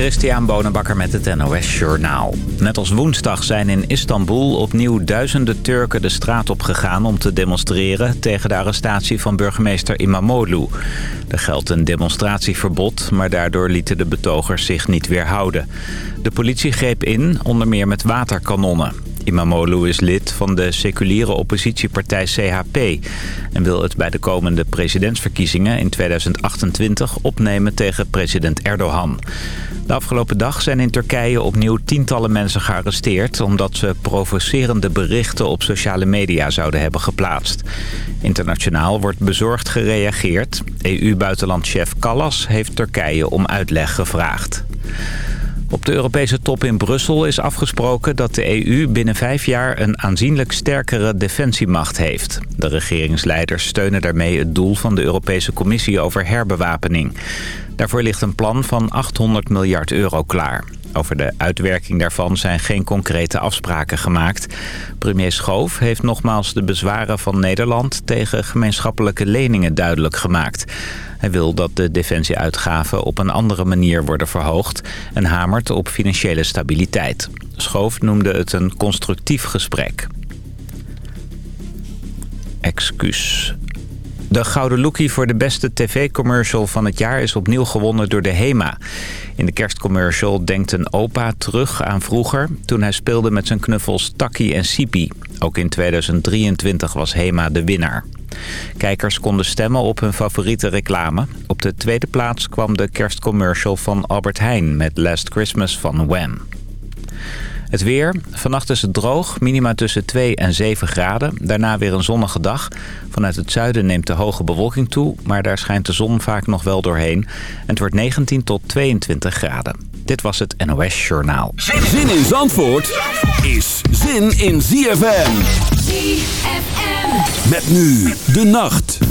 Christian Bonenbakker met het NOS Journaal. Net als woensdag zijn in Istanbul opnieuw duizenden Turken de straat op gegaan... om te demonstreren tegen de arrestatie van burgemeester Imamoglu. Er geldt een demonstratieverbod, maar daardoor lieten de betogers zich niet weerhouden. De politie greep in, onder meer met waterkanonnen. Imamoglu is lid van de seculiere oppositiepartij CHP... en wil het bij de komende presidentsverkiezingen in 2028 opnemen tegen president Erdogan. De afgelopen dag zijn in Turkije opnieuw tientallen mensen gearresteerd... omdat ze provocerende berichten op sociale media zouden hebben geplaatst. Internationaal wordt bezorgd gereageerd. EU-buitenlandchef Callas heeft Turkije om uitleg gevraagd. Op de Europese top in Brussel is afgesproken dat de EU binnen vijf jaar een aanzienlijk sterkere defensiemacht heeft. De regeringsleiders steunen daarmee het doel van de Europese Commissie over herbewapening. Daarvoor ligt een plan van 800 miljard euro klaar. Over de uitwerking daarvan zijn geen concrete afspraken gemaakt. Premier Schoof heeft nogmaals de bezwaren van Nederland tegen gemeenschappelijke leningen duidelijk gemaakt. Hij wil dat de defensieuitgaven op een andere manier worden verhoogd... en hamert op financiële stabiliteit. Schoof noemde het een constructief gesprek. Excuus. De Gouden Lookie voor de beste tv-commercial van het jaar is opnieuw gewonnen door de HEMA. In de kerstcommercial denkt een opa terug aan vroeger... toen hij speelde met zijn knuffels Taki en Sipi. Ook in 2023 was HEMA de winnaar. Kijkers konden stemmen op hun favoriete reclame. Op de tweede plaats kwam de kerstcommercial van Albert Heijn met Last Christmas van Wham. Het weer. Vannacht is het droog, minima tussen 2 en 7 graden. Daarna weer een zonnige dag. Vanuit het zuiden neemt de hoge bewolking toe, maar daar schijnt de zon vaak nog wel doorheen. En het wordt 19 tot 22 graden. Dit was het NOS Journaal. Zin in Zandvoort is zin in ZFM. ZFM. Met nu de nacht.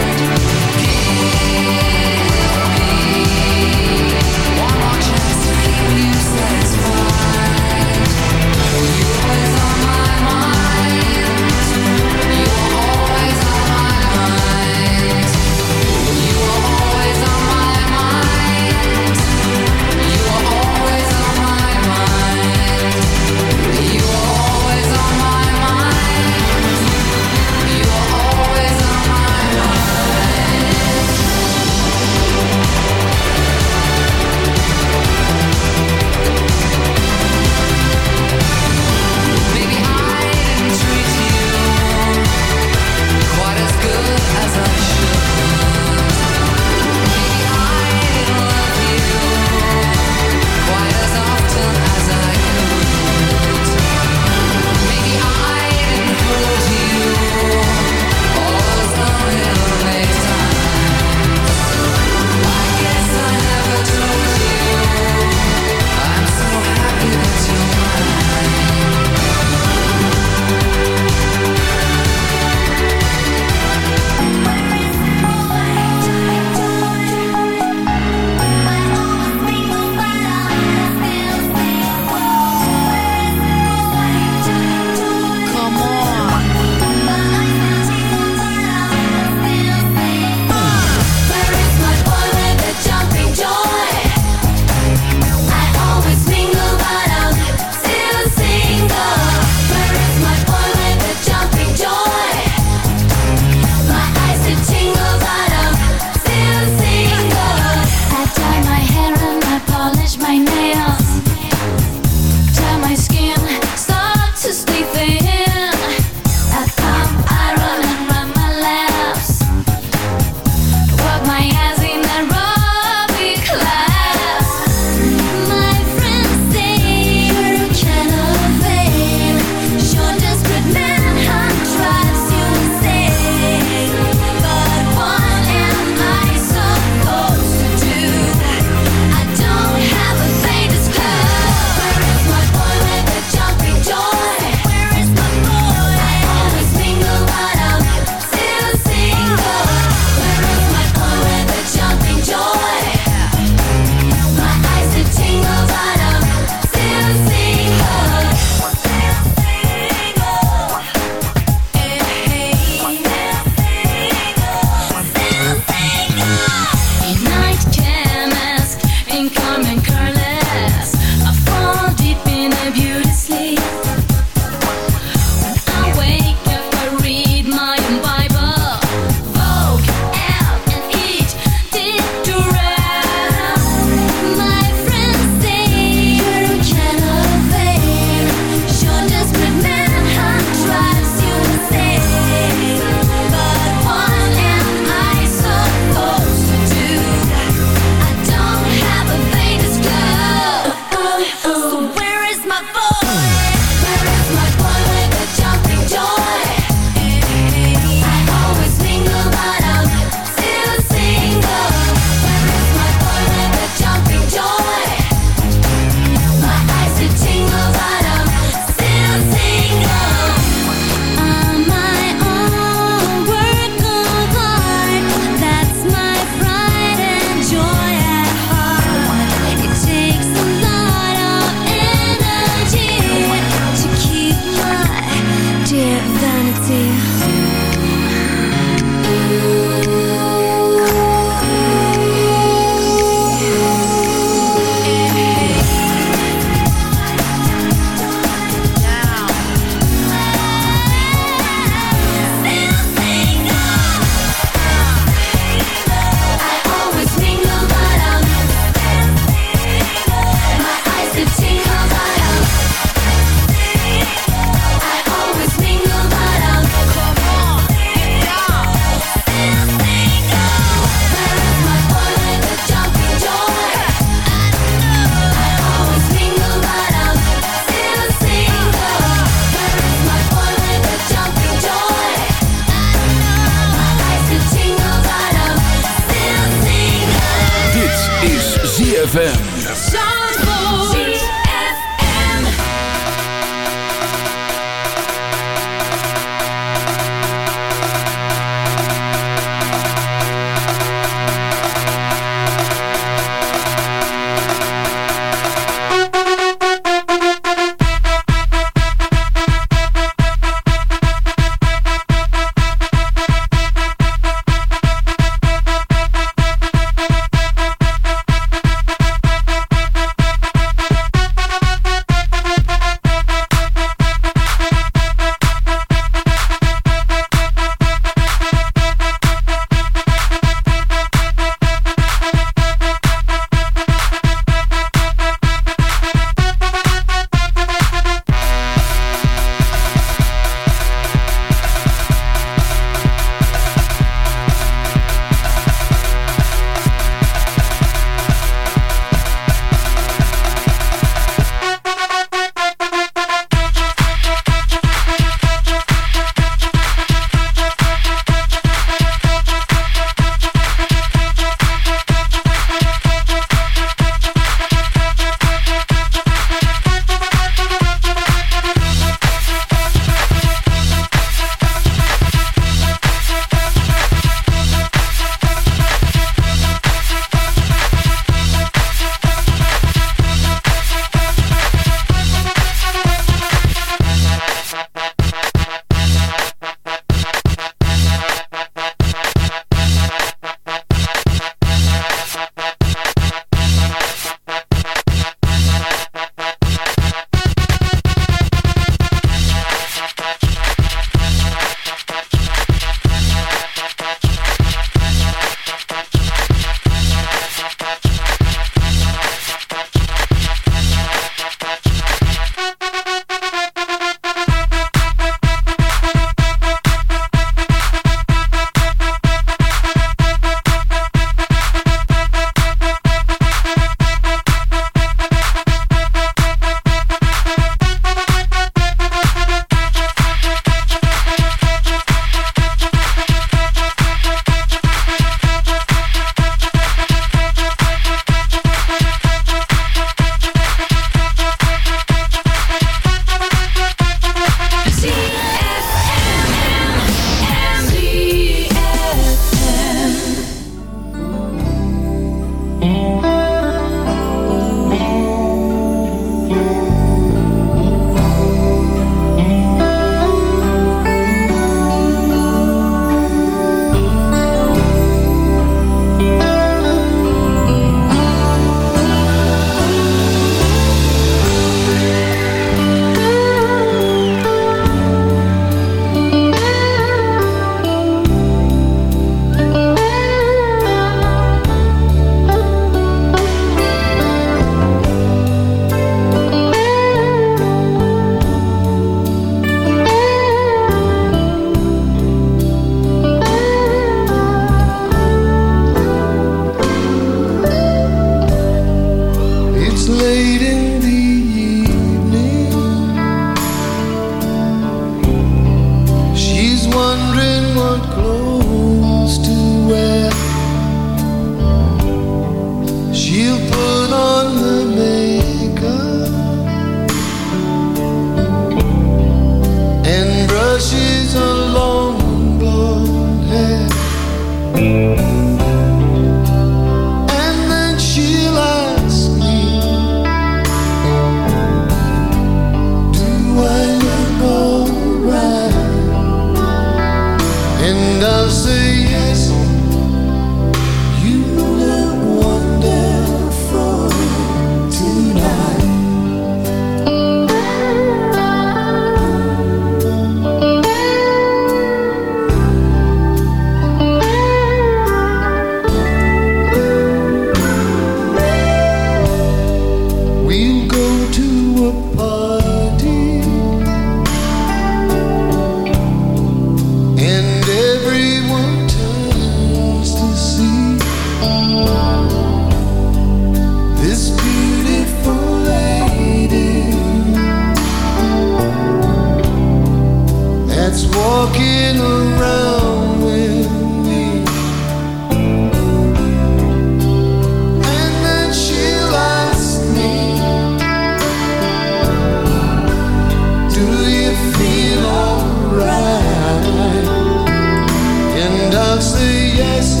and I'll say yes.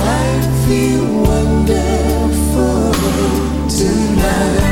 I feel wonderful tonight.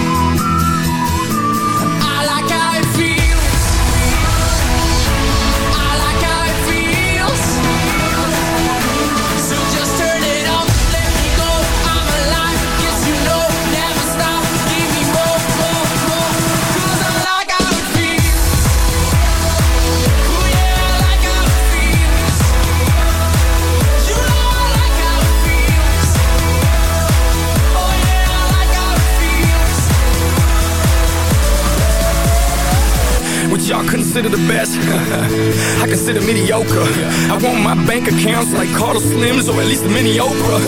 Consider the best? I consider mediocre. I want my bank accounts like Carlos Slims or at least a mini Oprah.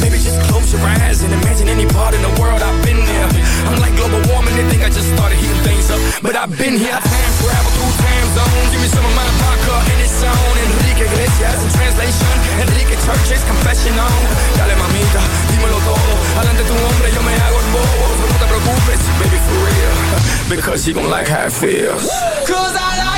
Maybe just close your eyes and imagine any part in the world I've been there. I'm like global warming, they think I just started heating things up. But I've been here, I time travel through time zones. Give me some of my vodka and it's on. Enrique Iglesias in translation. Enrique Church's confession on. Dale mamita, dímelo todo. Adelante tu hombre, yo me hago el bobo. No te preocupes, baby, for real. Because you gon' like how it feels. Cause I like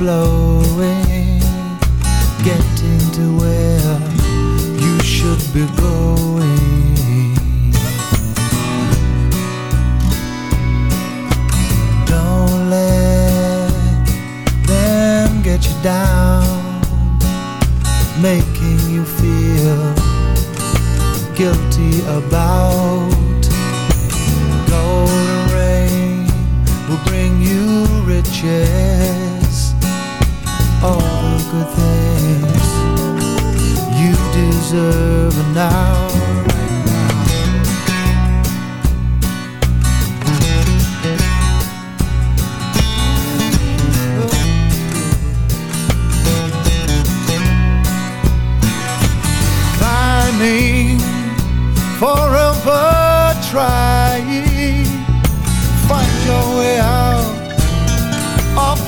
You're